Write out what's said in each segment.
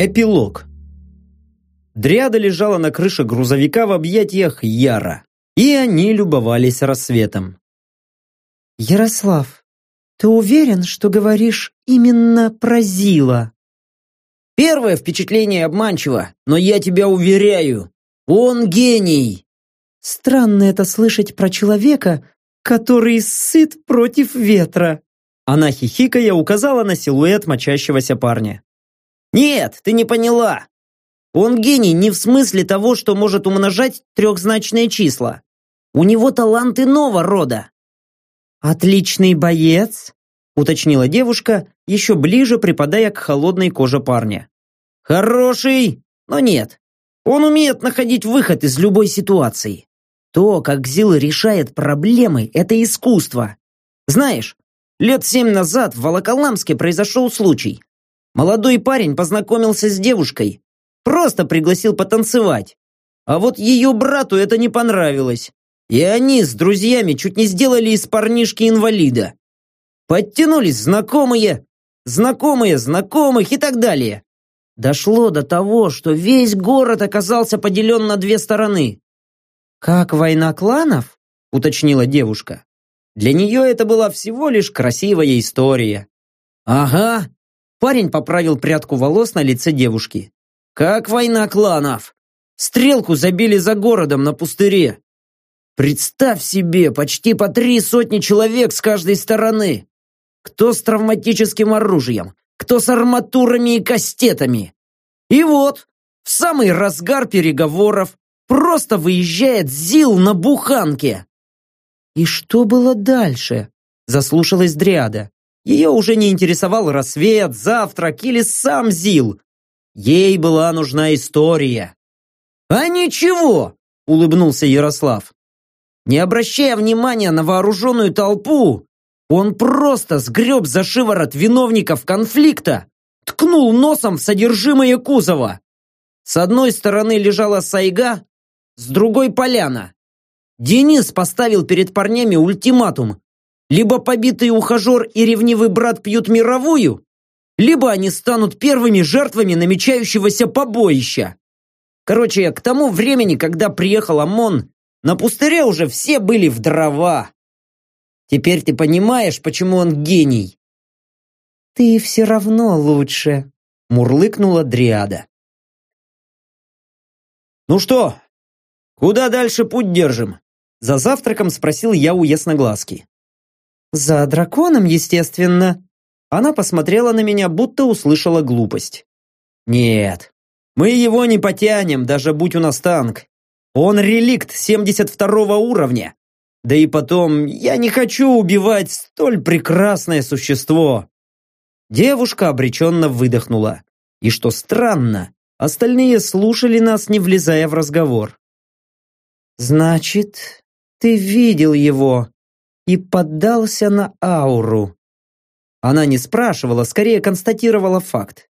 Эпилог. Дриада лежала на крыше грузовика в объятиях Яра, и они любовались рассветом. «Ярослав, ты уверен, что говоришь именно про Зила?» «Первое впечатление обманчиво, но я тебя уверяю, он гений!» «Странно это слышать про человека, который сыт против ветра!» Она хихикая указала на силуэт мочащегося парня. «Нет, ты не поняла. Он гений не в смысле того, что может умножать трехзначные числа. У него талант иного рода». «Отличный боец», уточнила девушка, еще ближе припадая к холодной коже парня. «Хороший, но нет. Он умеет находить выход из любой ситуации. То, как Зил решает проблемы, это искусство. Знаешь, лет семь назад в Волоколамске произошел случай. Молодой парень познакомился с девушкой, просто пригласил потанцевать. А вот ее брату это не понравилось. И они с друзьями чуть не сделали из парнишки инвалида. Подтянулись знакомые, знакомые знакомых и так далее. Дошло до того, что весь город оказался поделен на две стороны. «Как война кланов?» – уточнила девушка. Для нее это была всего лишь красивая история. «Ага, Парень поправил прядку волос на лице девушки. «Как война кланов! Стрелку забили за городом на пустыре. Представь себе, почти по три сотни человек с каждой стороны. Кто с травматическим оружием, кто с арматурами и кастетами. И вот, в самый разгар переговоров, просто выезжает Зил на буханке. «И что было дальше?» – заслушалась Дриада. Ее уже не интересовал рассвет, завтрак или сам Зил. Ей была нужна история. «А ничего!» – улыбнулся Ярослав. Не обращая внимания на вооруженную толпу, он просто сгреб за шиворот виновников конфликта, ткнул носом в содержимое кузова. С одной стороны лежала сайга, с другой поляна. Денис поставил перед парнями ультиматум либо побитый ухажер и ревнивый брат пьют мировую, либо они станут первыми жертвами намечающегося побоища. Короче, к тому времени, когда приехал ОМОН, на пустыре уже все были в дрова. Теперь ты понимаешь, почему он гений. Ты все равно лучше, мурлыкнула Дриада. Ну что, куда дальше путь держим? За завтраком спросил я у ясноглазки. «За драконом, естественно». Она посмотрела на меня, будто услышала глупость. «Нет, мы его не потянем, даже будь у нас танк. Он реликт 72 уровня. Да и потом, я не хочу убивать столь прекрасное существо». Девушка обреченно выдохнула. И что странно, остальные слушали нас, не влезая в разговор. «Значит, ты видел его?» И поддался на ауру. Она не спрашивала, скорее констатировала факт.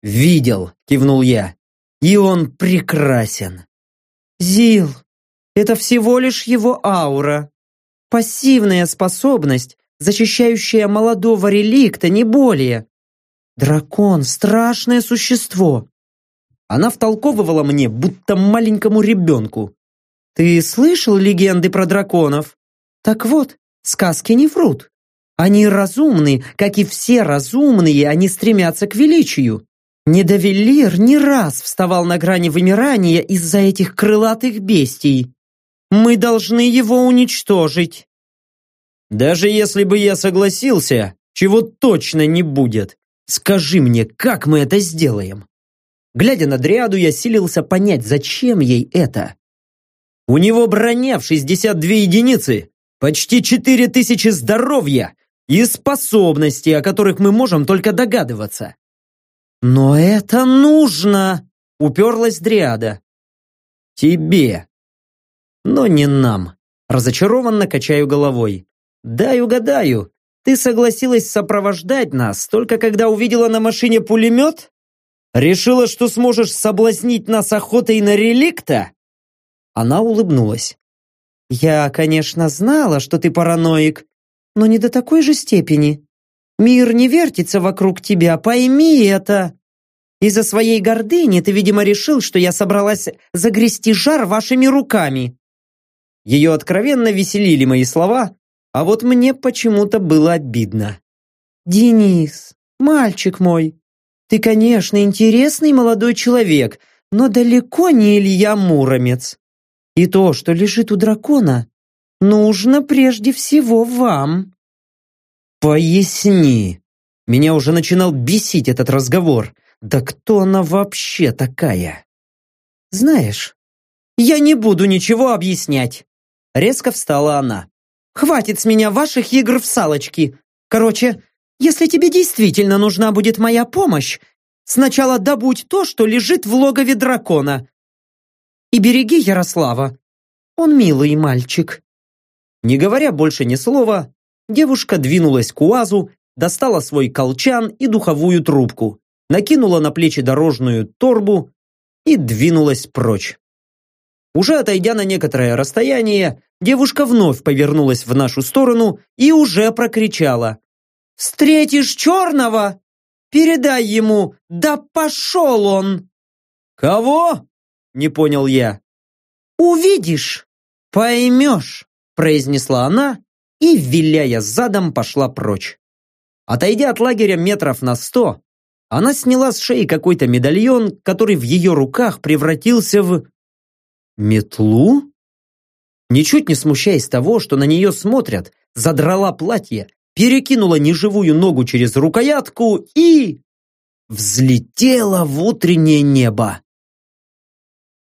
«Видел», — кивнул я, — «и он прекрасен». «Зил, это всего лишь его аура. Пассивная способность, защищающая молодого реликта, не более. Дракон — страшное существо». Она втолковывала мне, будто маленькому ребенку. «Ты слышал легенды про драконов? Так вот, Сказки не врут. Они разумны, как и все разумные, они стремятся к величию. Недовелир не раз вставал на грани вымирания из-за этих крылатых бестий. Мы должны его уничтожить. Даже если бы я согласился, чего точно не будет. Скажи мне, как мы это сделаем? Глядя на Дриаду, я силился понять, зачем ей это. У него броня в 62 единицы, почти четыре тысячи здоровья и способностей, о которых мы можем только догадываться. «Но это нужно!» — уперлась Дриада. «Тебе. Но не нам». Разочарованно качаю головой. «Дай угадаю, ты согласилась сопровождать нас, только когда увидела на машине пулемет? Решила, что сможешь соблазнить нас охотой на реликта?» Она улыбнулась. Я, конечно, знала, что ты параноик, но не до такой же степени. Мир не вертится вокруг тебя, пойми это. Из-за своей гордыни ты, видимо, решил, что я собралась загрести жар вашими руками. Ее откровенно веселили мои слова, а вот мне почему-то было обидно. Денис, мальчик мой, ты, конечно, интересный молодой человек, но далеко не Илья Муромец. И то, что лежит у дракона, нужно прежде всего вам. Поясни. Меня уже начинал бесить этот разговор. Да кто она вообще такая? Знаешь, я не буду ничего объяснять. Резко встала она. Хватит с меня ваших игр в салочки. Короче, если тебе действительно нужна будет моя помощь, сначала добудь то, что лежит в логове дракона. И береги Ярослава. Он милый мальчик. Не говоря больше ни слова, девушка двинулась к УАЗу, достала свой колчан и духовую трубку, накинула на плечи дорожную торбу и двинулась прочь. Уже отойдя на некоторое расстояние, девушка вновь повернулась в нашу сторону и уже прокричала. «Встретишь черного? Передай ему, да пошел он!» «Кого?» – не понял я. «Увидишь, поймешь», – произнесла она и, виляя задом, пошла прочь. Отойдя от лагеря метров на сто, она сняла с шеи какой-то медальон, который в ее руках превратился в... Метлу? Ничуть не смущаясь того, что на нее смотрят, задрала платье, перекинула неживую ногу через рукоятку и... взлетела в утреннее небо.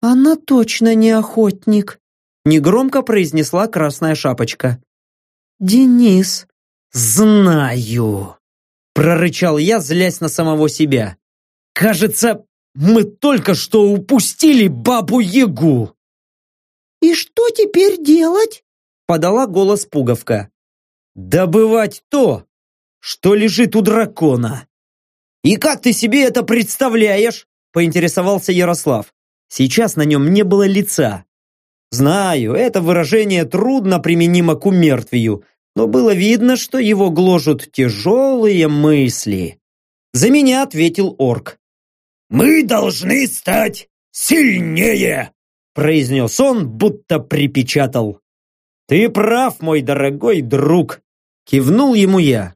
«Она точно не охотник», — негромко произнесла Красная Шапочка. «Денис». «Знаю», — прорычал я, злясь на самого себя. «Кажется, мы только что упустили бабу-ягу». «И что теперь делать?» подала голос пуговка. «Добывать то, что лежит у дракона». «И как ты себе это представляешь?» поинтересовался Ярослав. Сейчас на нем не было лица. Знаю, это выражение трудно применимо к умертвию, но было видно, что его гложут тяжелые мысли. За меня ответил орк. «Мы должны стать сильнее!» произнес он, будто припечатал. «Ты прав, мой дорогой друг!» Кивнул ему я.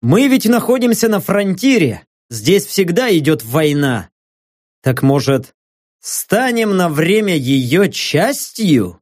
«Мы ведь находимся на фронтире. Здесь всегда идет война. Так может, станем на время ее частью?»